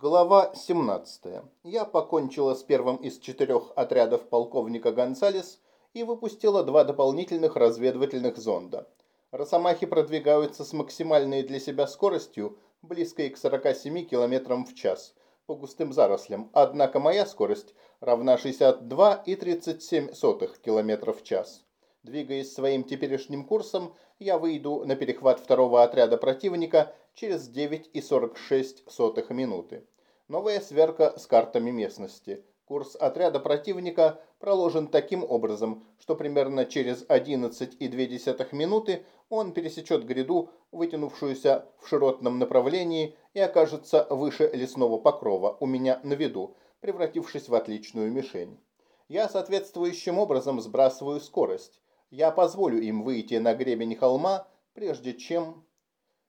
Глава 17. Я покончила с первым из четырех отрядов полковника Гонсалес и выпустила два дополнительных разведывательных зонда. Росомахи продвигаются с максимальной для себя скоростью, близкой к 47 км в час, по густым зарослям, однако моя скорость равна 62,37 км в час. Двигаясь своим теперешним курсом, я выйду на перехват второго отряда противника через 9,46 минуты. Новая сверка с картами местности. Курс отряда противника проложен таким образом, что примерно через 11,2 минуты он пересечет гряду, вытянувшуюся в широтном направлении, и окажется выше лесного покрова, у меня на виду, превратившись в отличную мишень. Я соответствующим образом сбрасываю скорость. Я позволю им выйти на гребень холма, прежде чем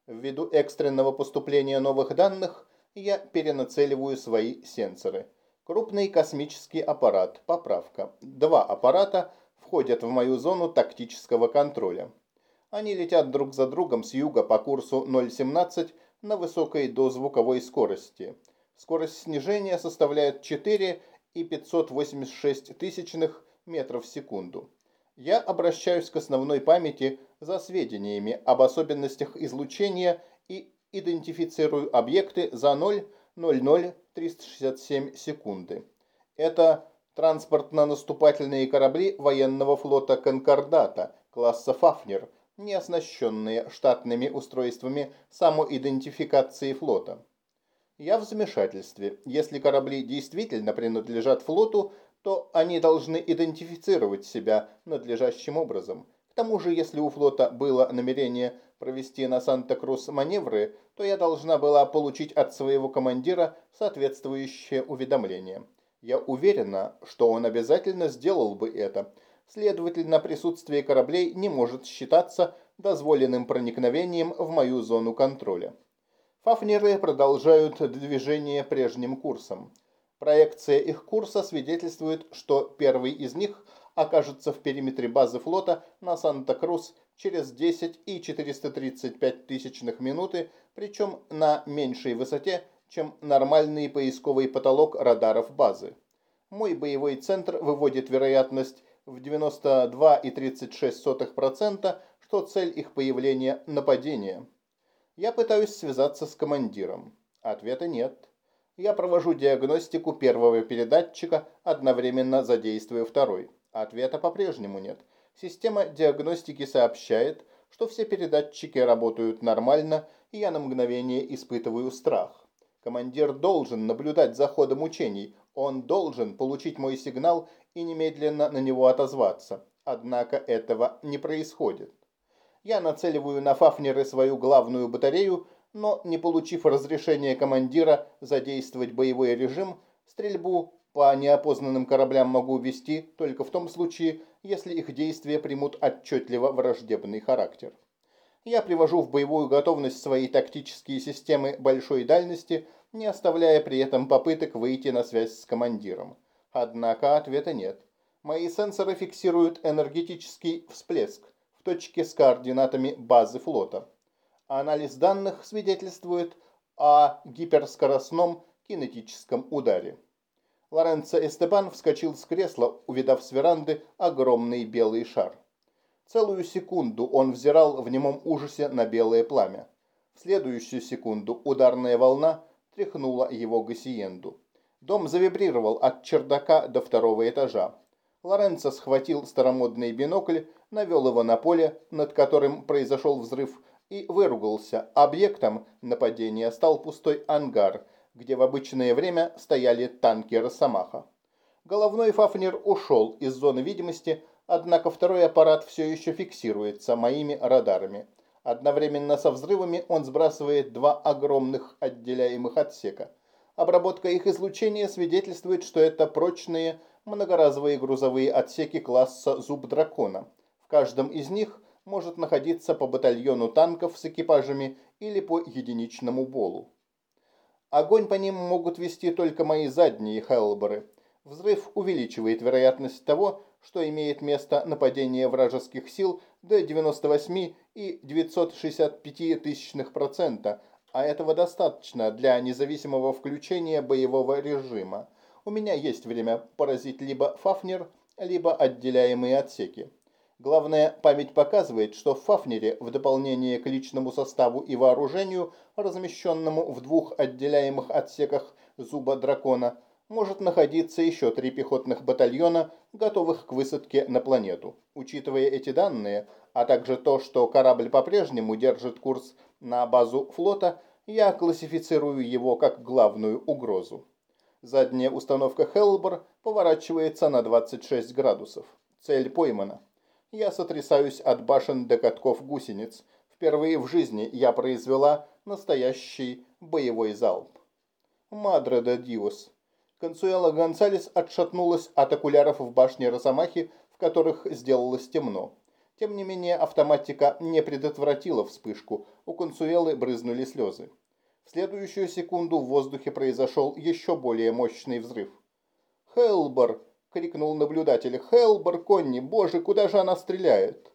Ввиду экстренного поступления новых данных, я перенацеливаю свои сенсоры. Крупный космический аппарат, поправка. Два аппарата входят в мою зону тактического контроля. Они летят друг за другом с юга по курсу 0,17 на высокой дозвуковой скорости. Скорость снижения составляет 4 и 586 тысячных метров в секунду. Я обращаюсь к основной памяти за сведениями об особенностях излучения и идентифицирую объекты за 0,00367 секунды. Это транспортно-наступательные корабли военного флота «Конкордата» класса «Фафнер», не оснащенные штатными устройствами самоидентификации флота. Я в замешательстве. Если корабли действительно принадлежат флоту, то они должны идентифицировать себя надлежащим образом – тому же, если у флота было намерение провести на Санта-Крус маневры, то я должна была получить от своего командира соответствующее уведомление. Я уверена, что он обязательно сделал бы это. Следовательно, присутствие кораблей не может считаться дозволенным проникновением в мою зону контроля. Фафнеры продолжают движение прежним курсом. Проекция их курса свидетельствует, что первый из них – окажется в периметре базы флота на Санта-Крус через 10 и 435 тысячных минуты, причем на меньшей высоте, чем нормальный поисковый потолок радаров базы. Мой боевой центр выводит вероятность в 92,36%, что цель их появления – нападение. Я пытаюсь связаться с командиром. Ответа нет. Я провожу диагностику первого передатчика, одновременно задействуя второй. Ответа по-прежнему нет. Система диагностики сообщает, что все передатчики работают нормально, и я на мгновение испытываю страх. Командир должен наблюдать за ходом учений, он должен получить мой сигнал и немедленно на него отозваться. Однако этого не происходит. Я нацеливаю на Фафнеры свою главную батарею, но, не получив разрешения командира задействовать боевой режим, стрельбу по неопознанным кораблям могу вести только в том случае, если их действия примут отчетливо враждебный характер. Я привожу в боевую готовность свои тактические системы большой дальности, не оставляя при этом попыток выйти на связь с командиром. Однако ответа нет. Мои сенсоры фиксируют энергетический всплеск в точке с координатами базы флота. Анализ данных свидетельствует о гиперскоростном кинетическом ударе. Лоренцо Эстебан вскочил с кресла, увидав с веранды огромный белый шар. Целую секунду он взирал в немом ужасе на белое пламя. В следующую секунду ударная волна тряхнула его гасиенду. Дом завибрировал от чердака до второго этажа. Лоренцо схватил старомодный бинокль, навел его на поле, над которым произошел взрыв, и выругался. Объектом нападения стал пустой ангар – где в обычное время стояли танки «Росомаха». Головной Фафнер ушел из зоны видимости, однако второй аппарат все еще фиксируется моими радарами. Одновременно со взрывами он сбрасывает два огромных отделяемых отсека. Обработка их излучения свидетельствует, что это прочные многоразовые грузовые отсеки класса «Зуб дракона». В каждом из них может находиться по батальону танков с экипажами или по единичному болу. Огонь по ним могут вести только мои задние хелборы. Взрыв увеличивает вероятность того, что имеет место нападение вражеских сил до 98 и 965 тысячных процента, А этого достаточно для независимого включения боевого режима. У меня есть время поразить либо Фафнер, либо отделяемые отсеки. Главное, память показывает, что в Фафнере, в дополнение к личному составу и вооружению, размещенному в двух отделяемых отсеках зуба дракона, может находиться еще три пехотных батальона, готовых к высадке на планету. Учитывая эти данные, а также то, что корабль по-прежнему держит курс на базу флота, я классифицирую его как главную угрозу. Задняя установка Хелбор поворачивается на 26 градусов. Цель поймана. Я сотрясаюсь от башен до катков гусениц. Впервые в жизни я произвела настоящий боевой залп. Мадре де Диос. Консуэла Гонсалес отшатнулась от окуляров в башне Росомахи, в которых сделалось темно. Тем не менее, автоматика не предотвратила вспышку, у Консуэлы брызнули слезы. В следующую секунду в воздухе произошел еще более мощный взрыв. «Хелбор!» — крикнул наблюдатель. «Хелбор, Конни! Боже, куда же она стреляет?»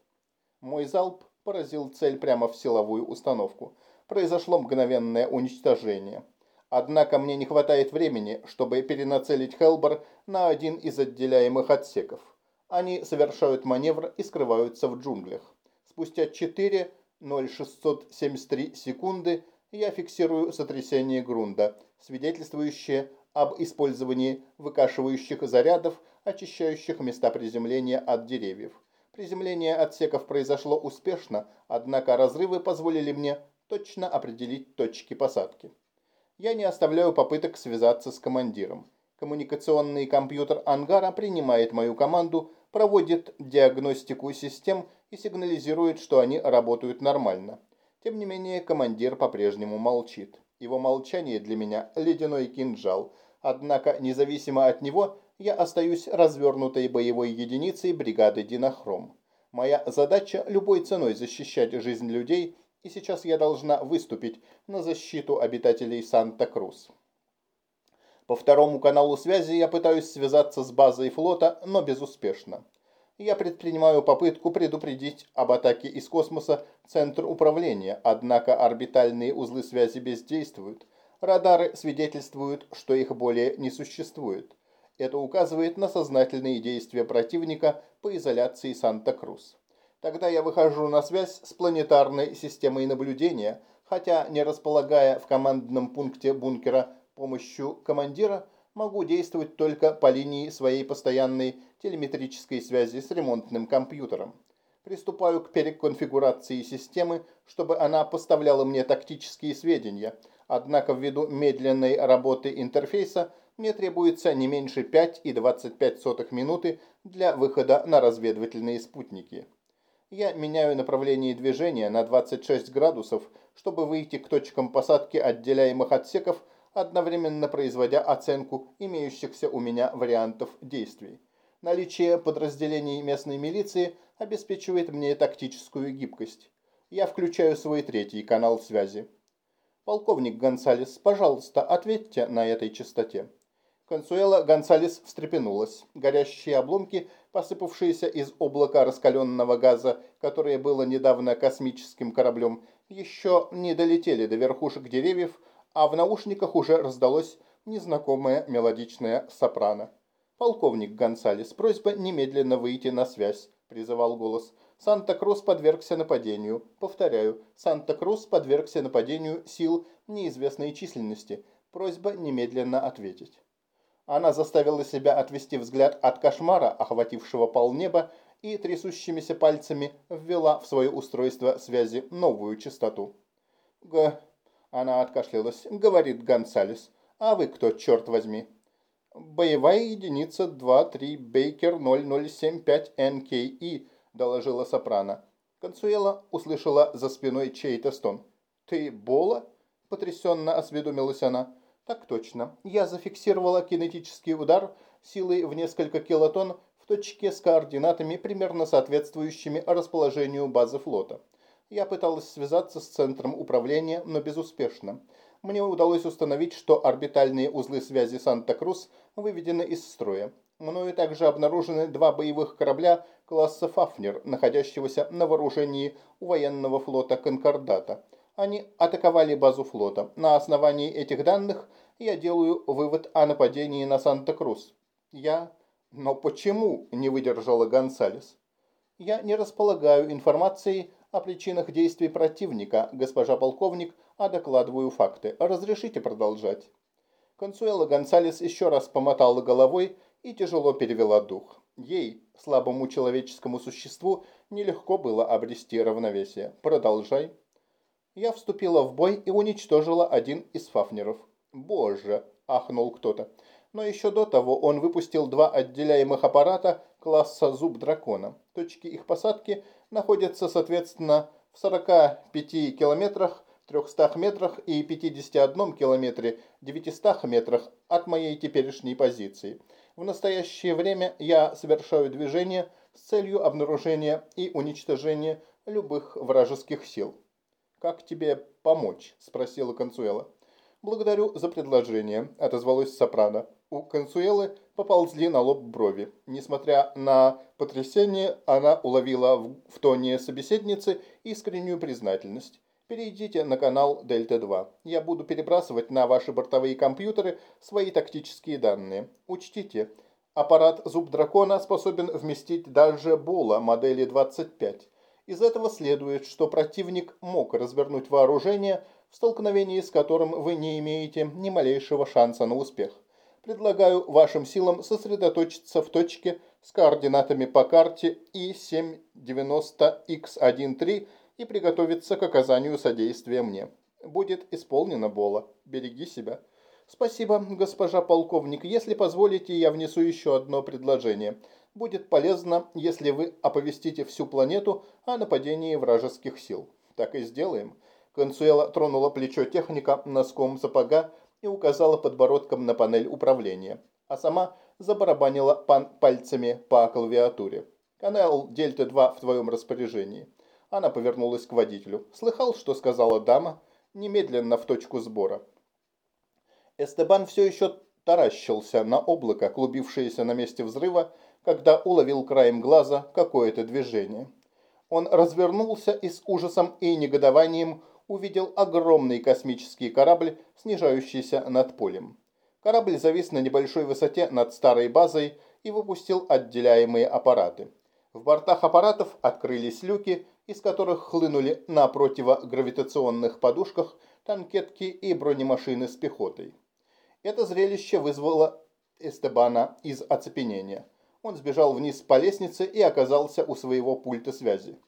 Мой залп поразил цель прямо в силовую установку. Произошло мгновенное уничтожение. Однако мне не хватает времени, чтобы перенацелить Хелбор на один из отделяемых отсеков. Они совершают маневр и скрываются в джунглях. Спустя 4.0673 секунды я фиксирую сотрясение грунта, свидетельствующее об использовании выкашивающих зарядов, очищающих места приземления от деревьев. Приземление отсеков произошло успешно, однако разрывы позволили мне точно определить точки посадки я не оставляю попыток связаться с командиром. Коммуникационный компьютер ангара принимает мою команду, проводит диагностику систем и сигнализирует, что они работают нормально. Тем не менее, командир по-прежнему молчит. Его молчание для меня – ледяной кинжал. Однако, независимо от него, я остаюсь развернутой боевой единицей бригады «Динохром». Моя задача – любой ценой защищать жизнь людей – и сейчас я должна выступить на защиту обитателей Санта-Крус. По второму каналу связи я пытаюсь связаться с базой флота, но безуспешно. Я предпринимаю попытку предупредить об атаке из космоса Центр управления, однако орбитальные узлы связи бездействуют. Радары свидетельствуют, что их более не существует. Это указывает на сознательные действия противника по изоляции Санта-Крус. Тогда я выхожу на связь с планетарной системой наблюдения, хотя не располагая в командном пункте бункера помощью командира, могу действовать только по линии своей постоянной телеметрической связи с ремонтным компьютером. Приступаю к переконфигурации системы, чтобы она поставляла мне тактические сведения, однако ввиду медленной работы интерфейса мне требуется не меньше 5,25 минуты для выхода на разведывательные спутники. Я меняю направление движения на 26 градусов, чтобы выйти к точкам посадки отделяемых отсеков, одновременно производя оценку имеющихся у меня вариантов действий. Наличие подразделений местной милиции обеспечивает мне тактическую гибкость. Я включаю свой третий канал связи. Полковник Гонсалес, пожалуйста, ответьте на этой частоте. Консуэла Гонсалес встрепенулась. Горящие обломки, посыпавшиеся из облака раскаленного газа, которое было недавно космическим кораблем, еще не долетели до верхушек деревьев, а в наушниках уже раздалось незнакомое мелодичное сопрано. «Полковник Гонсалес, просьба немедленно выйти на связь», – призывал голос. «Санта-Крус подвергся нападению. Повторяю, Санта-Крус подвергся нападению сил неизвестной численности. Просьба немедленно ответить». Она заставила себя отвести взгляд от кошмара, охватившего полнеба, и трясущимися пальцами ввела в свое устройство связи новую частоту. «Г...» – она откашлялась. «Говорит Гонсалес. А вы кто, черт возьми?» «Боевая единица 2-3 Бейкер 0075 НКИ», – доложила Сопрано. Консуэла услышала за спиной чей-то стон. «Ты Бола?» – потрясенно осведомилась она. Так точно. Я зафиксировала кинетический удар силой в несколько килотонн в точке с координатами, примерно соответствующими расположению базы флота. Я пыталась связаться с центром управления, но безуспешно. Мне удалось установить, что орбитальные узлы связи Санта-Крус выведены из строя. Мною также обнаружены два боевых корабля класса «Фафнер», находящегося на вооружении у военного флота «Конкордата». Они атаковали базу флота. На основании этих данных я делаю вывод о нападении на Санта-Крус. Я... Но почему не выдержала Гонсалес? Я не располагаю информацией о причинах действий противника, госпожа полковник, а докладываю факты. Разрешите продолжать. Консуэла Гонсалес еще раз помотала головой и тяжело перевела дух. Ей, слабому человеческому существу, нелегко было обрести равновесие. Продолжай. Я вступила в бой и уничтожила один из фафнеров. Боже, ахнул кто-то. Но еще до того он выпустил два отделяемых аппарата класса «Зуб дракона». Точки их посадки находятся, соответственно, в 45 километрах, 300 метрах и 51 километре 900 метрах от моей теперешней позиции. В настоящее время я совершаю движение с целью обнаружения и уничтожения любых вражеских сил. «Как тебе помочь?» – спросила Консуэла. «Благодарю за предложение», – отозвалась Сопрано. У Консуэлы поползли на лоб брови. Несмотря на потрясение, она уловила в тоне собеседницы искреннюю признательность. Перейдите на канал Дельта-2. Я буду перебрасывать на ваши бортовые компьютеры свои тактические данные. Учтите, аппарат «Зуб дракона» способен вместить даже Бола модели 25. Из этого следует, что противник мог развернуть вооружение, в столкновении с которым вы не имеете ни малейшего шанса на успех. Предлагаю вашим силам сосредоточиться в точке с координатами по карте И-790Х13 и приготовиться к оказанию содействия мне. Будет исполнено, Бола. Береги себя. Спасибо, госпожа полковник. Если позволите, я внесу еще одно предложение. Будет полезно, если вы оповестите всю планету о нападении вражеских сил. Так и сделаем. Консуэла тронула плечо техника носком сапога и указала подбородком на панель управления, а сама забарабанила пальцами по клавиатуре. «Канал Дельта-2 в твоем распоряжении». Она повернулась к водителю. «Слыхал, что сказала дама? Немедленно в точку сбора». Эстебан все еще таращился на облако, клубившееся на месте взрыва, когда уловил краем глаза какое-то движение. Он развернулся и с ужасом и негодованием увидел огромный космический корабль, снижающийся над полем. Корабль завис на небольшой высоте над старой базой и выпустил отделяемые аппараты. В бортах аппаратов открылись люки, из которых хлынули на противогравитационных подушках танкетки и бронемашины с пехотой. Это зрелище вызвало Эстебана из оцепенения. Он сбежал вниз по лестнице и оказался у своего пульта связи.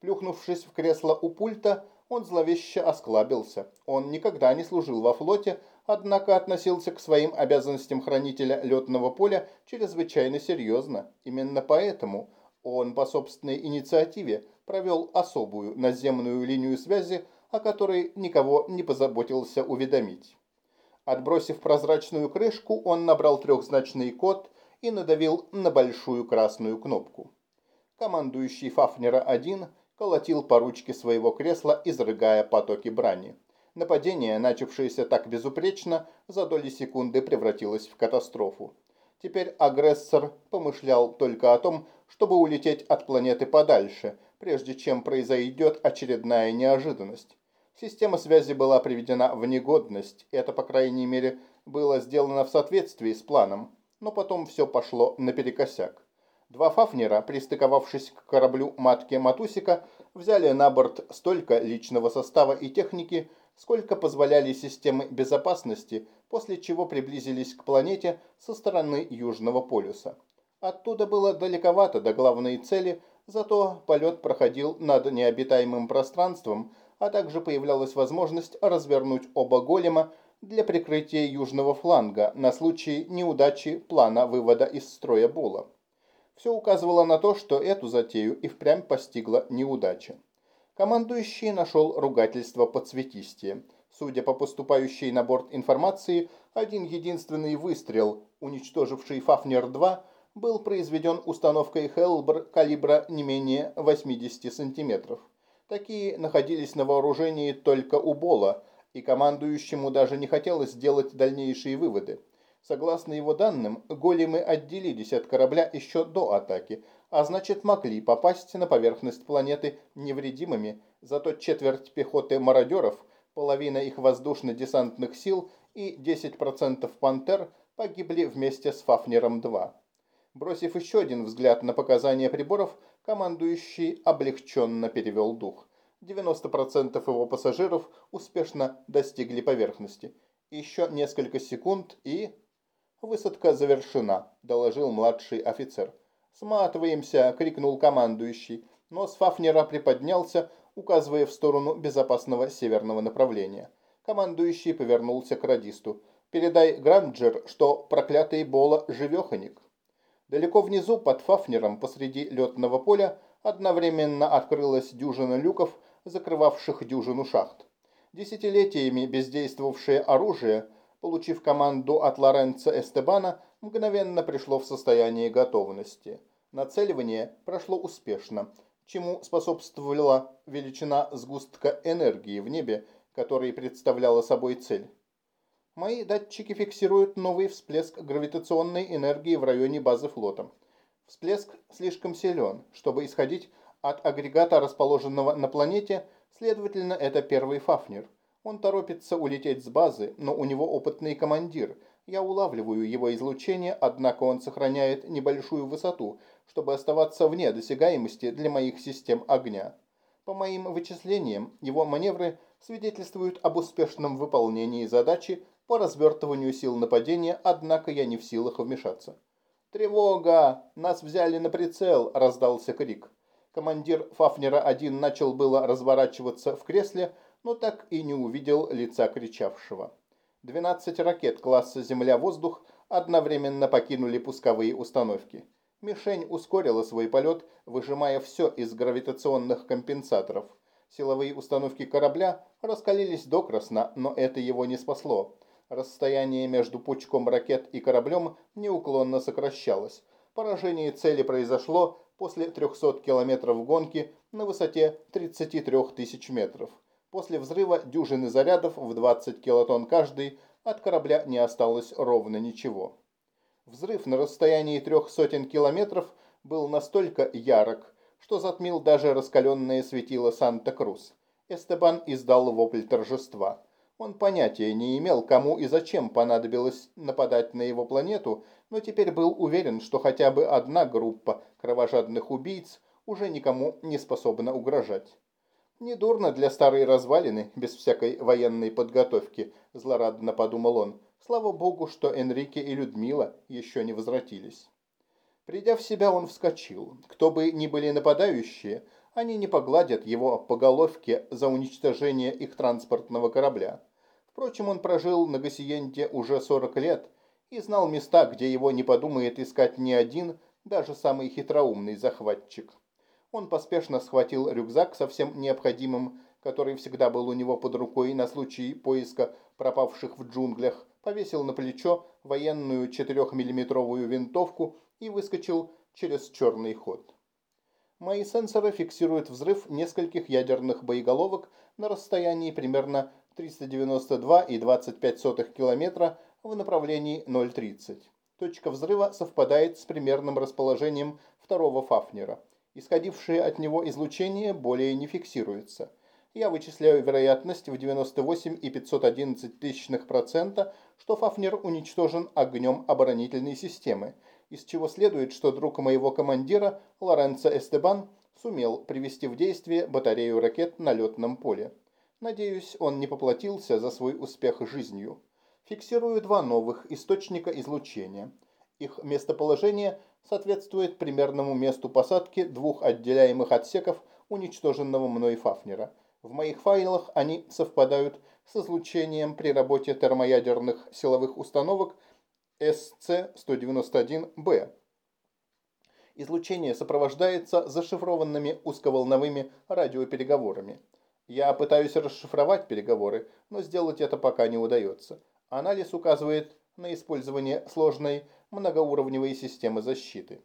Плюхнувшись в кресло у пульта, он зловеще осклабился. Он никогда не служил во флоте, однако относился к своим обязанностям хранителя летного поля чрезвычайно серьезно. Именно поэтому он по собственной инициативе провел особую наземную линию связи, о которой никого не позаботился уведомить. Отбросив прозрачную крышку, он набрал трехзначный код и надавил на большую красную кнопку. Командующий Фафнера-1 колотил по ручке своего кресла, изрыгая потоки брани. Нападение, начавшееся так безупречно, за доли секунды превратилось в катастрофу. Теперь агрессор помышлял только о том, чтобы улететь от планеты подальше, прежде чем произойдет очередная неожиданность. Система связи была приведена в негодность, это, по крайней мере, было сделано в соответствии с планом, но потом все пошло наперекосяк. Два фафнера, пристыковавшись к кораблю матки Матусика, взяли на борт столько личного состава и техники, сколько позволяли системы безопасности, после чего приблизились к планете со стороны Южного полюса. Оттуда было далековато до главной цели, зато полет проходил над необитаемым пространством, а также появлялась возможность развернуть оба голема для прикрытия южного фланга на случай неудачи плана вывода из строя Була. Все указывало на то, что эту затею и впрямь постигла неудача. Командующий нашел ругательство по цветистее. Судя по поступающей на борт информации, один единственный выстрел, уничтоживший Фафнер-2, был произведен установкой Хелбр калибра не менее 80 сантиметров. Такие находились на вооружении только у Бола, и командующему даже не хотелось сделать дальнейшие выводы. Согласно его данным, големы отделились от корабля еще до атаки, а значит могли попасть на поверхность планеты невредимыми, зато четверть пехоты мародеров, половина их воздушно-десантных сил и 10% пантер погибли вместе с Фафнером-2. Бросив еще один взгляд на показания приборов, командующий облегченно перевел дух. 90% его пассажиров успешно достигли поверхности. Еще несколько секунд и... «Высадка завершена», – доложил младший офицер. «Сматываемся!» – крикнул командующий. Нос Фафнера приподнялся, указывая в сторону безопасного северного направления. Командующий повернулся к радисту. «Передай Гранджер, что проклятый Бола живеханик». Далеко внизу, под Фафнером, посреди летного поля, одновременно открылась дюжина люков, закрывавших дюжину шахт. Десятилетиями бездействовавшее оружие, получив команду от Лоренцо Эстебана, мгновенно пришло в состояние готовности. Нацеливание прошло успешно, чему способствовала величина сгустка энергии в небе, который представляла собой цель. Мои датчики фиксируют новый всплеск гравитационной энергии в районе базы флота. Всплеск слишком силен, чтобы исходить от агрегата, расположенного на планете, следовательно, это первый Фафнер. Он торопится улететь с базы, но у него опытный командир. Я улавливаю его излучение, однако он сохраняет небольшую высоту, чтобы оставаться вне досягаемости для моих систем огня. По моим вычислениям, его маневры свидетельствуют об успешном выполнении задачи по развертыванию сил нападения, однако я не в силах вмешаться. «Тревога! Нас взяли на прицел!» – раздался крик. Командир Фафнера-1 начал было разворачиваться в кресле, но так и не увидел лица кричавшего. Двенадцать ракет класса «Земля-воздух» одновременно покинули пусковые установки. Мишень ускорила свой полет, выжимая все из гравитационных компенсаторов. Силовые установки корабля раскалились докрасно, но это его не спасло. Расстояние между пучком ракет и кораблем неуклонно сокращалось. Поражение цели произошло после 300 километров гонки на высоте 33 тысяч метров. После взрыва дюжины зарядов в 20 килотонн каждый от корабля не осталось ровно ничего. Взрыв на расстоянии трех сотен километров был настолько ярок, что затмил даже раскаленное светило Санта-Крус. Эстебан издал вопль торжества. Он понятия не имел, кому и зачем понадобилось нападать на его планету, но теперь был уверен, что хотя бы одна группа кровожадных убийц уже никому не способна угрожать. «Недурно для старой развалины, без всякой военной подготовки», – злорадно подумал он. «Слава богу, что Энрике и Людмила еще не возвратились». Придя в себя, он вскочил. Кто бы ни были нападающие, они не погладят его по головке за уничтожение их транспортного корабля. Впрочем, он прожил на Гассиенте уже 40 лет и знал места, где его не подумает искать ни один, даже самый хитроумный захватчик. Он поспешно схватил рюкзак со всем необходимым, который всегда был у него под рукой на случай поиска пропавших в джунглях, повесил на плечо военную 4-миллиметровую винтовку и выскочил через черный ход. Мои сенсоры фиксируют взрыв нескольких ядерных боеголовок на расстоянии примерно 392,25 километра в направлении 0,30. Точка взрыва совпадает с примерным расположением второго Фафнера. Исходившее от него излучение более не фиксируется. Я вычисляю вероятность в 98,511%, что Фафнер уничтожен огнем оборонительной системы, из чего следует, что друг моего командира Лоренцо Эстебан сумел привести в действие батарею ракет на летном поле. Надеюсь, он не поплатился за свой успех жизнью. Фиксирую два новых источника излучения. Их местоположение соответствует примерному месту посадки двух отделяемых отсеков уничтоженного мной Фафнера. В моих файлах они совпадают с излучением при работе термоядерных силовых установок СЦ-191Б. Излучение сопровождается зашифрованными узковолновыми радиопереговорами. Я пытаюсь расшифровать переговоры, но сделать это пока не удается. Анализ указывает на использование сложной многоуровневой системы защиты.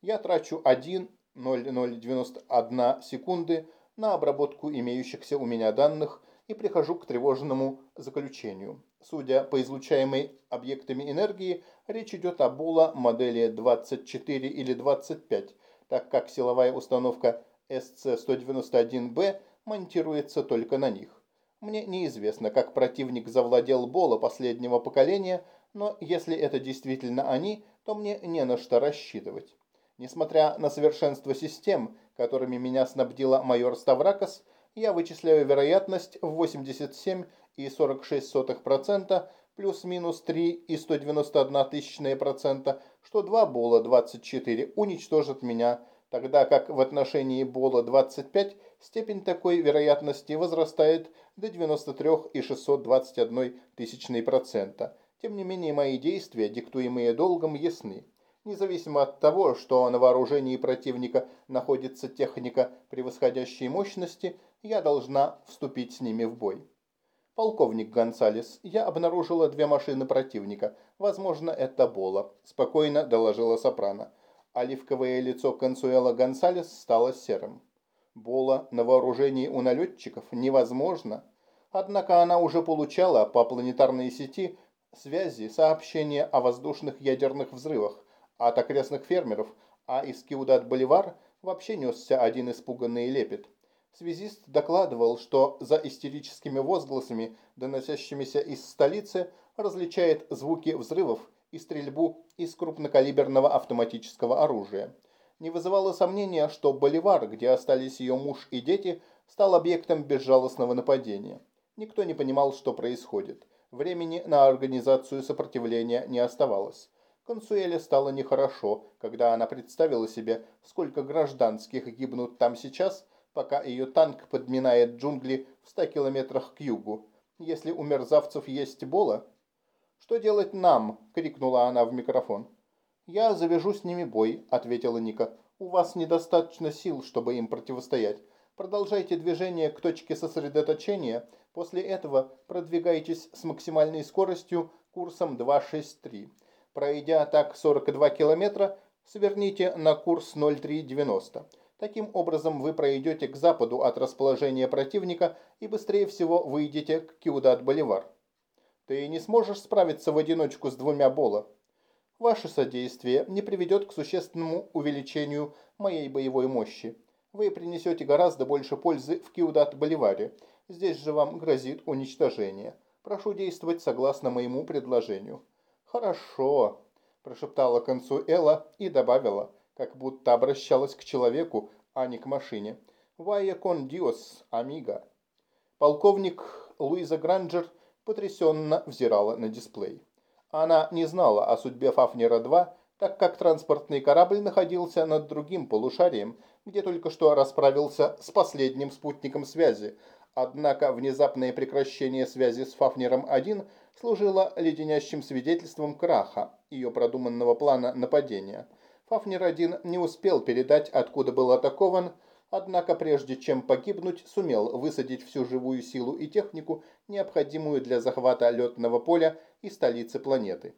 Я трачу 1,0091 секунды на обработку имеющихся у меня данных и прихожу к тревожному заключению. Судя по излучаемой объектами энергии, речь идет о Була модели 24 или 25, так как силовая установка СЦ-191Б монтируется только на них. Мне неизвестно, как противник завладел Бола последнего поколения, но если это действительно они, то мне не на что рассчитывать. Несмотря на совершенство систем, которыми меня снабдила майор Ставракос, я вычисляю вероятность в 87,46% плюс-минус 3,191 процента, что два Бола 24 уничтожат меня, тогда как в отношении Бола 25 степень такой вероятности возрастает до 93,621 процента. Тем не менее, мои действия, диктуемые долгом, ясны. Независимо от того, что на вооружении противника находится техника превосходящей мощности, я должна вступить с ними в бой. «Полковник Гонсалес, я обнаружила две машины противника. Возможно, это Бола», – спокойно доложила Сопрано. Оливковое лицо Консуэла Гонсалес стало серым. Бола на вооружении у налетчиков невозможно. Однако она уже получала по планетарной сети связи сообщения о воздушных ядерных взрывах от окрестных фермеров, а из Киудат-Боливар вообще несся один испуганный лепет. Связист докладывал, что за истерическими возгласами, доносящимися из столицы, различает звуки взрывов и стрельбу из крупнокалиберного автоматического оружия. Не вызывало сомнения, что Боливар, где остались ее муж и дети, стал объектом безжалостного нападения. Никто не понимал, что происходит. Времени на организацию сопротивления не оставалось. Консуэле стало нехорошо, когда она представила себе, сколько гражданских гибнут там сейчас – пока ее танк подминает джунгли в ста километрах к югу. Если у мерзавцев есть бола... «Что делать нам?» – крикнула она в микрофон. «Я завяжу с ними бой», – ответила Ника. «У вас недостаточно сил, чтобы им противостоять. Продолжайте движение к точке сосредоточения. После этого продвигайтесь с максимальной скоростью курсом 263. Пройдя так 42 километра, сверните на курс 0390. Таким образом, вы пройдете к западу от расположения противника и быстрее всего выйдете к Киудат-Боливар. Ты не сможешь справиться в одиночку с двумя Бола. Ваше содействие не приведет к существенному увеличению моей боевой мощи. Вы принесете гораздо больше пользы в Киудат-Боливаре. Здесь же вам грозит уничтожение. Прошу действовать согласно моему предложению». «Хорошо», – прошептала Консуэла и добавила – как будто обращалась к человеку, а не к машине. «Вая кон диос, амиго». Полковник Луиза Гранджер потрясенно взирала на дисплей. Она не знала о судьбе Фафнера-2, так как транспортный корабль находился над другим полушарием, где только что расправился с последним спутником связи. Однако внезапное прекращение связи с Фафнером-1 служило леденящим свидетельством краха ее продуманного плана нападения – Фафнер-1 не успел передать, откуда был атакован, однако прежде чем погибнуть, сумел высадить всю живую силу и технику, необходимую для захвата летного поля и столицы планеты.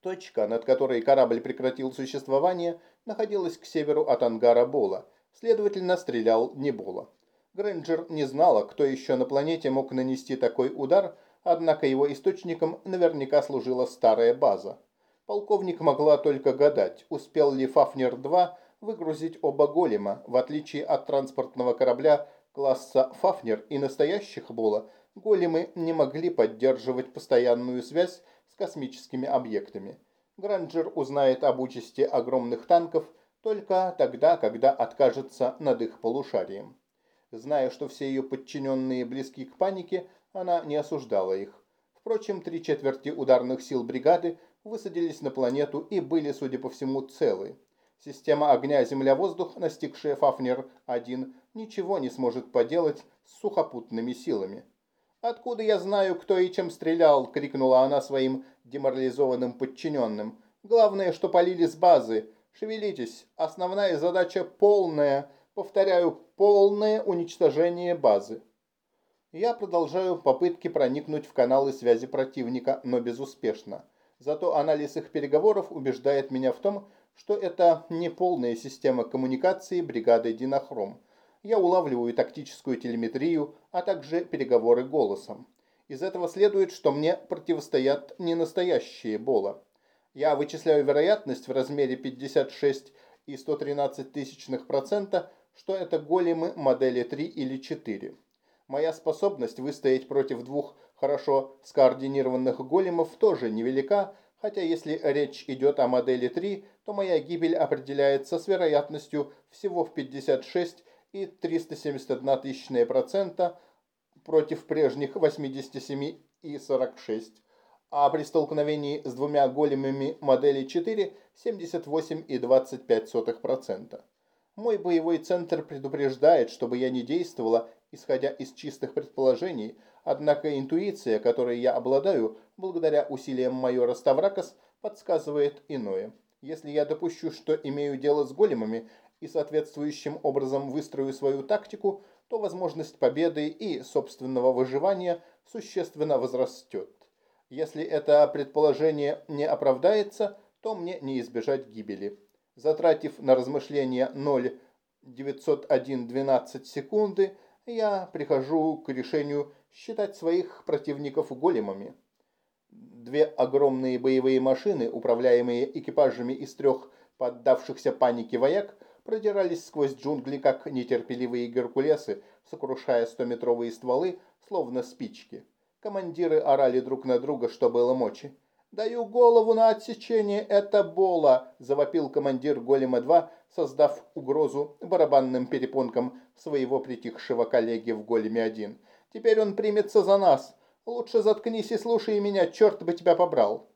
Точка, над которой корабль прекратил существование, находилась к северу от ангара Бола, следовательно, стрелял не Бола. Грэнджер не знала, кто еще на планете мог нанести такой удар, однако его источником наверняка служила старая база. Полковник могла только гадать, успел ли Фафнер-2 выгрузить оба голема, в отличие от транспортного корабля класса Фафнер и настоящих Бола, големы не могли поддерживать постоянную связь с космическими объектами. Гранджер узнает об участи огромных танков только тогда, когда откажется над их полушарием. Зная, что все ее подчиненные близки к панике, она не осуждала их. Впрочем, три четверти ударных сил бригады высадились на планету и были, судя по всему, целы. Система огня Земля-воздух, настигшая Фафнер-1, ничего не сможет поделать с сухопутными силами. «Откуда я знаю, кто и чем стрелял?» – крикнула она своим деморализованным подчиненным. «Главное, что полили с базы. Шевелитесь. Основная задача – полное, повторяю, полное уничтожение базы». Я продолжаю попытки проникнуть в каналы связи противника, но безуспешно. Зато анализ их переговоров убеждает меня в том, что это не полная система коммуникации бригады «Динохром». Я улавливаю тактическую телеметрию, а также переговоры голосом. Из этого следует, что мне противостоят не настоящие Бола. Я вычисляю вероятность в размере 56 и 113 тысячных процента, что это големы модели 3 или 4. Моя способность выстоять против двух хорошо скоординированных големов тоже невелика, хотя если речь идет о модели 3, то моя гибель определяется с вероятностью всего в 56 и 371 тысячные процента против прежних 87 и 46, а при столкновении с двумя големами модели 4 78 и 25 процента. Мой боевой центр предупреждает, чтобы я не действовала, исходя из чистых предположений, однако интуиция, которой я обладаю, благодаря усилиям майора Ставракос, подсказывает иное. Если я допущу, что имею дело с големами и соответствующим образом выстрою свою тактику, то возможность победы и собственного выживания существенно возрастет. Если это предположение не оправдается, то мне не избежать гибели. Затратив на размышления 0,90112 секунды, я прихожу к решению считать своих противников големами. Две огромные боевые машины, управляемые экипажами из трех поддавшихся панике вояк, продирались сквозь джунгли, как нетерпеливые геркулесы, сокрушая стометровые стволы, словно спички. Командиры орали друг на друга, что было мочи. «Даю голову на отсечение, это Бола!» – завопил командир Голема-2, создав угрозу барабанным перепонкам своего притихшего коллеги в Големе-1. «Теперь он примется за нас. Лучше заткнись и слушай меня, черт бы тебя побрал!»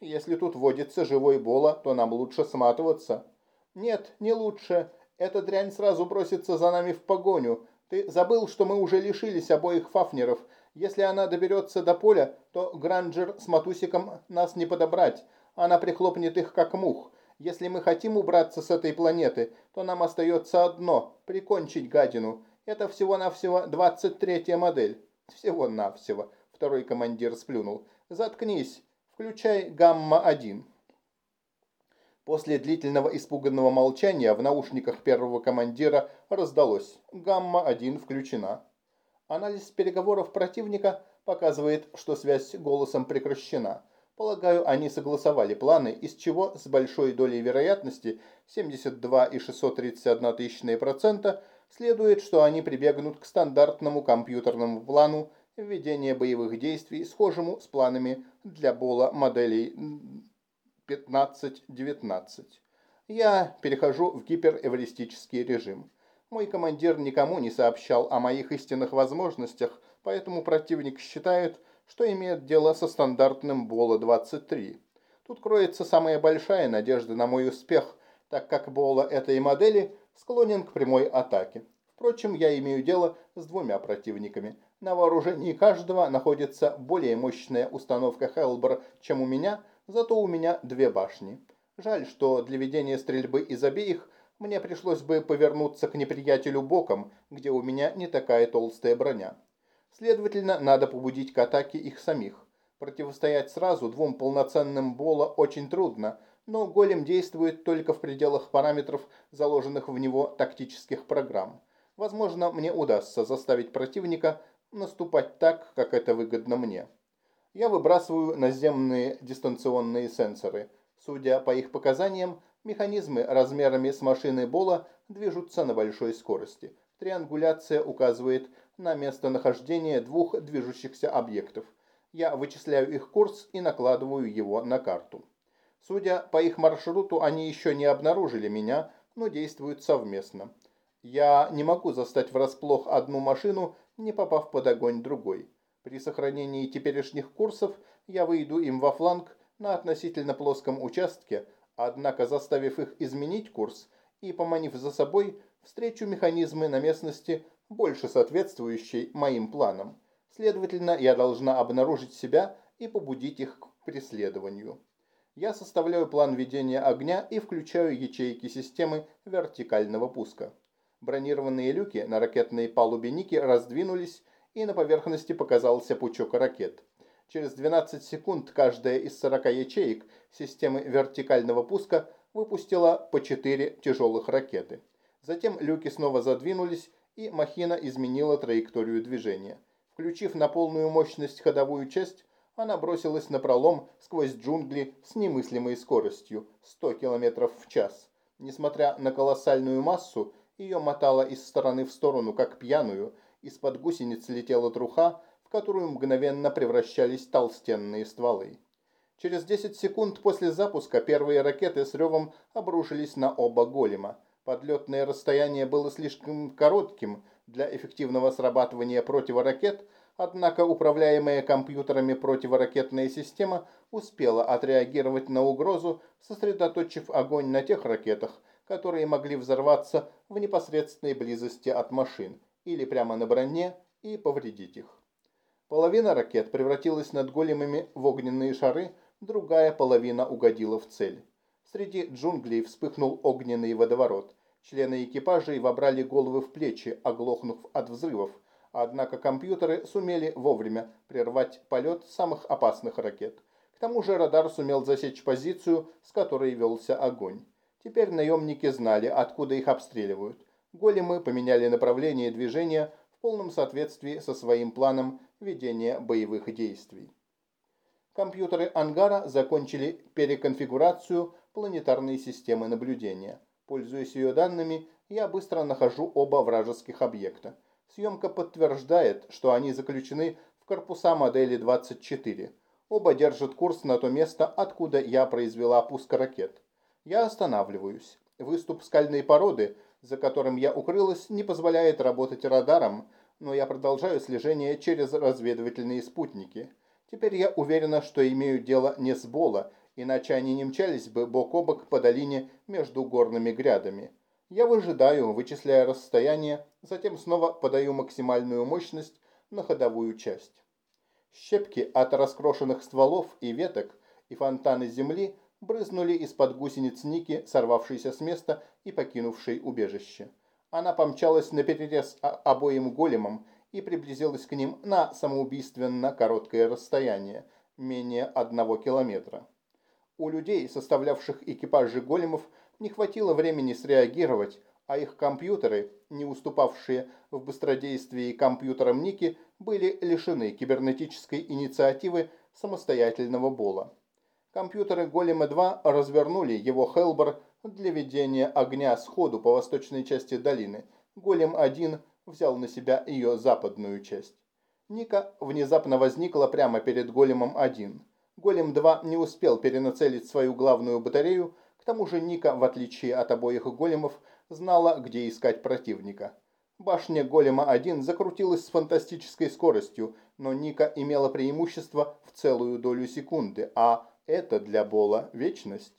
«Если тут водится живой Бола, то нам лучше сматываться». «Нет, не лучше. Эта дрянь сразу бросится за нами в погоню. Ты забыл, что мы уже лишились обоих фафнеров – если она доберется до поля, то Гранджер с Матусиком нас не подобрать. Она прихлопнет их, как мух. Если мы хотим убраться с этой планеты, то нам остается одно – прикончить гадину. Это всего-навсего 23-я модель. Всего-навсего. Второй командир сплюнул. Заткнись. Включай гамма-1. После длительного испуганного молчания в наушниках первого командира раздалось. Гамма-1 включена. Анализ переговоров противника показывает, что связь голосом прекращена. Полагаю, они согласовали планы, из чего с большой долей вероятности 72,631% следует, что они прибегнут к стандартному компьютерному плану введения боевых действий, схожему с планами для Бола моделей 15-19. Я перехожу в гиперэвристический режим. Мой командир никому не сообщал о моих истинных возможностях, поэтому противник считает, что имеет дело со стандартным Бола-23. Тут кроется самая большая надежда на мой успех, так как Бола этой модели склонен к прямой атаке. Впрочем, я имею дело с двумя противниками. На вооружении каждого находится более мощная установка Хелбер, чем у меня, зато у меня две башни. Жаль, что для ведения стрельбы из обеих – мне пришлось бы повернуться к неприятелю боком, где у меня не такая толстая броня. Следовательно, надо побудить к атаке их самих. Противостоять сразу двум полноценным Бола очень трудно, но голем действует только в пределах параметров, заложенных в него тактических программ. Возможно, мне удастся заставить противника наступать так, как это выгодно мне. Я выбрасываю наземные дистанционные сенсоры. Судя по их показаниям, Механизмы размерами с машиной Бола движутся на большой скорости. Триангуляция указывает на местонахождение двух движущихся объектов. Я вычисляю их курс и накладываю его на карту. Судя по их маршруту, они еще не обнаружили меня, но действуют совместно. Я не могу застать врасплох одну машину, не попав под огонь другой. При сохранении теперешних курсов я выйду им во фланг на относительно плоском участке, Однако, заставив их изменить курс и поманив за собой, встречу механизмы на местности, больше соответствующей моим планам. Следовательно, я должна обнаружить себя и побудить их к преследованию. Я составляю план ведения огня и включаю ячейки системы вертикального пуска. Бронированные люки на ракетной палубе Ники раздвинулись, и на поверхности показался пучок ракет. Через 12 секунд каждая из 40 ячеек системы вертикального пуска выпустила по 4 тяжелых ракеты. Затем люки снова задвинулись, и махина изменила траекторию движения. Включив на полную мощность ходовую часть, она бросилась на пролом сквозь джунгли с немыслимой скоростью – 100 км в час. Несмотря на колоссальную массу, ее мотало из стороны в сторону, как пьяную, из-под гусениц летела труха, в которую мгновенно превращались толстенные стволы. Через 10 секунд после запуска первые ракеты с ревом обрушились на оба голема. Подлетное расстояние было слишком коротким для эффективного срабатывания противоракет, однако управляемая компьютерами противоракетная система успела отреагировать на угрозу, сосредоточив огонь на тех ракетах, которые могли взорваться в непосредственной близости от машин или прямо на броне и повредить их. Половина ракет превратилась над големами в огненные шары, другая половина угодила в цель. Среди джунглей вспыхнул огненный водоворот. Члены экипажей вобрали головы в плечи, оглохнув от взрывов, однако компьютеры сумели вовремя прервать полет самых опасных ракет. К тому же радар сумел засечь позицию, с которой велся огонь. Теперь наемники знали, откуда их обстреливают. Големы поменяли направление движения в полном соответствии со своим планом ведения боевых действий. Компьютеры ангара закончили переконфигурацию планетарной системы наблюдения. Пользуясь ее данными, я быстро нахожу оба вражеских объекта. Съемка подтверждает, что они заключены в корпуса модели 24. Оба держат курс на то место, откуда я произвела пуск ракет. Я останавливаюсь. Выступ скальной породы, за которым я укрылась, не позволяет работать радаром, но я продолжаю слежение через разведывательные спутники. Теперь я уверена, что имею дело не с Бола, иначе они не мчались бы бок о бок по долине между горными грядами. Я выжидаю, вычисляя расстояние, затем снова подаю максимальную мощность на ходовую часть. Щепки от раскрошенных стволов и веток и фонтаны земли брызнули из-под гусениц Ники, сорвавшейся с места и покинувшей убежище. Она помчалась на перерез обоим големам и приблизилась к ним на самоубийственно короткое расстояние, менее одного километра. У людей, составлявших экипажи големов, не хватило времени среагировать, а их компьютеры, не уступавшие в быстродействии компьютерам Ники, были лишены кибернетической инициативы самостоятельного бола. Компьютеры Голема-2 развернули его Хелбор для ведения огня сходу по восточной части долины. Голем-1 взял на себя ее западную часть. Ника внезапно возникла прямо перед Големом-1. Голем-2 не успел перенацелить свою главную батарею, к тому же Ника, в отличие от обоих големов, знала, где искать противника. Башня Голема-1 закрутилась с фантастической скоростью, но Ника имела преимущество в целую долю секунды, а это для Бола вечность.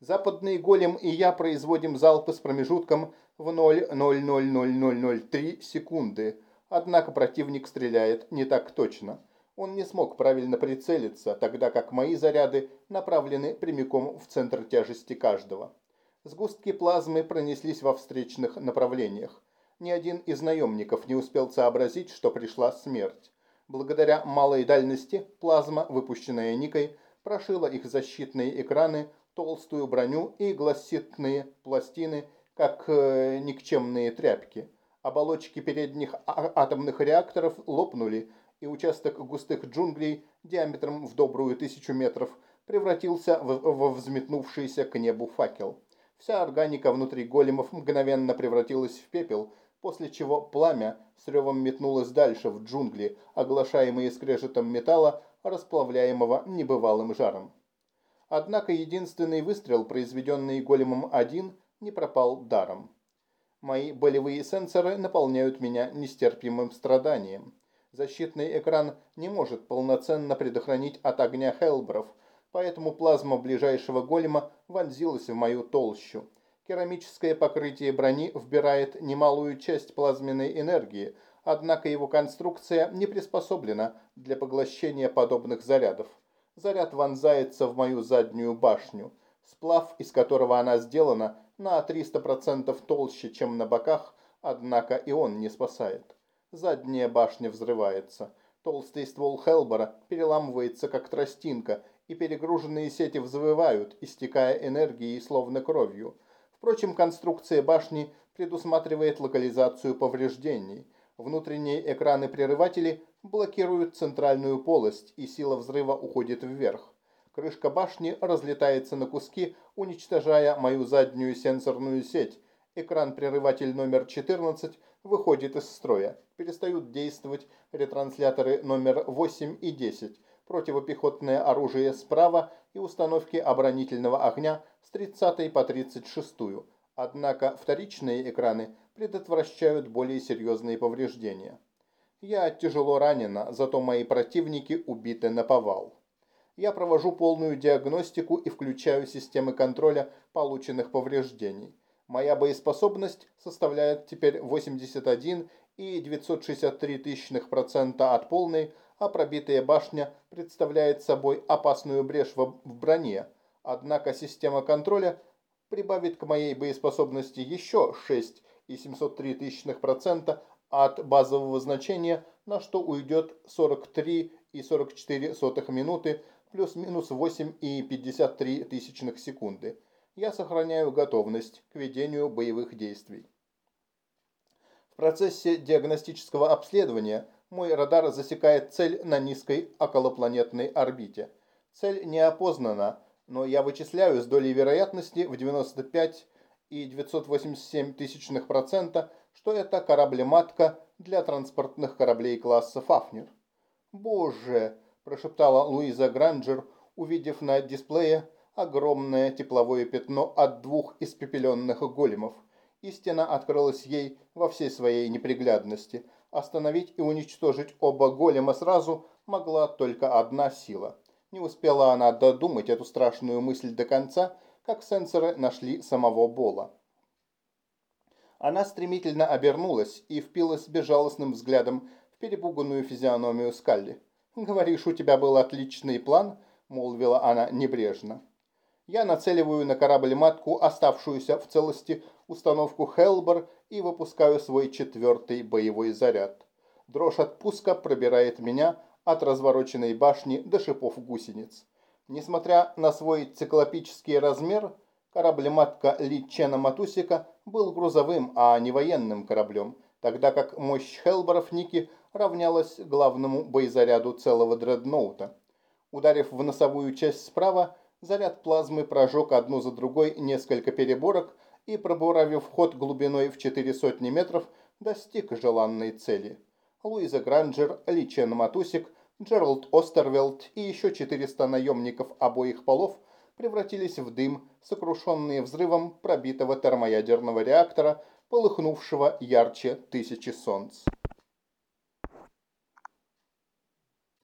Западный голем и я производим залпы с промежутком в 0,00003 секунды. Однако противник стреляет не так точно. Он не смог правильно прицелиться, тогда как мои заряды направлены прямиком в центр тяжести каждого. Сгустки плазмы пронеслись во встречных направлениях. Ни один из наемников не успел сообразить, что пришла смерть. Благодаря малой дальности плазма, выпущенная Никой, прошила их защитные экраны, толстую броню и гласитные пластины, как э, никчемные тряпки. Оболочки передних а атомных реакторов лопнули, и участок густых джунглей диаметром в добрую тысячу метров превратился в, во взметнувшийся к небу факел. Вся органика внутри големов мгновенно превратилась в пепел, после чего пламя с ревом метнулось дальше в джунгли, оглашаемые скрежетом металла, расплавляемого небывалым жаром. Однако единственный выстрел, произведенный големом-1, не пропал даром. Мои болевые сенсоры наполняют меня нестерпимым страданием. Защитный экран не может полноценно предохранить от огня хелбров, поэтому плазма ближайшего голема вонзилась в мою толщу. Керамическое покрытие брони вбирает немалую часть плазменной энергии – однако его конструкция не приспособлена для поглощения подобных зарядов. Заряд вонзается в мою заднюю башню, сплав из которого она сделана на 300% толще, чем на боках, однако и он не спасает. Задняя башня взрывается. Толстый ствол Хелбора переламывается, как тростинка, и перегруженные сети взвывают, истекая энергией, словно кровью. Впрочем, конструкция башни предусматривает локализацию повреждений – Внутренние экраны-прерыватели блокируют центральную полость, и сила взрыва уходит вверх. Крышка башни разлетается на куски, уничтожая мою заднюю сенсорную сеть. Экран-прерыватель номер 14 выходит из строя. Перестают действовать ретрансляторы номер 8 и 10, противопехотное оружие справа и установки оборонительного огня с 30 по 36. Однако вторичные экраны предотвращают более серьезные повреждения. Я тяжело ранена, зато мои противники убиты на повал. Я провожу полную диагностику и включаю системы контроля полученных повреждений. Моя боеспособность составляет теперь 81,963% от полной, а пробитая башня представляет собой опасную брешь в броне. Однако система контроля прибавит к моей боеспособности еще 6,703% от базового значения, на что уйдет 43,44 минуты плюс-минус 8,53 тысячных секунды. Я сохраняю готовность к ведению боевых действий. В процессе диагностического обследования мой радар засекает цель на низкой околопланетной орбите. Цель не опознана, но я вычисляю с долей вероятности в 95 и 987 тысячных процента, что это корабли-матка для транспортных кораблей класса «Фафнер». «Боже!» – прошептала Луиза Гранджер, увидев на дисплее огромное тепловое пятно от двух испепеленных големов. Истина открылась ей во всей своей неприглядности. Остановить и уничтожить оба голема сразу могла только одна сила. Не успела она додумать эту страшную мысль до конца, как сенсоры нашли самого Бола. Она стремительно обернулась и впилась безжалостным взглядом в перепуганную физиономию Скалли. «Говоришь, у тебя был отличный план?» – молвила она небрежно. Я нацеливаю на корабль-матку оставшуюся в целости установку «Хелбор» и выпускаю свой четвертый боевой заряд. Дрожь от пуска пробирает меня от развороченной башни до шипов гусениц. Несмотря на свой циклопический размер, корабль-матка Личена Матусика был грузовым, а не военным кораблем, тогда как мощь Хелборов Ники равнялась главному боезаряду целого дредноута. Ударив в носовую часть справа, заряд плазмы прожег одну за другой несколько переборок и, пробуравив ход глубиной в четыре сотни метров, достиг желанной цели. Луиза Гранджер, Личен Матусик, Джеральд Остервелд и еще 400 наемников обоих полов превратились в дым, сокрушенные взрывом пробитого термоядерного реактора, полыхнувшего ярче тысячи солнц.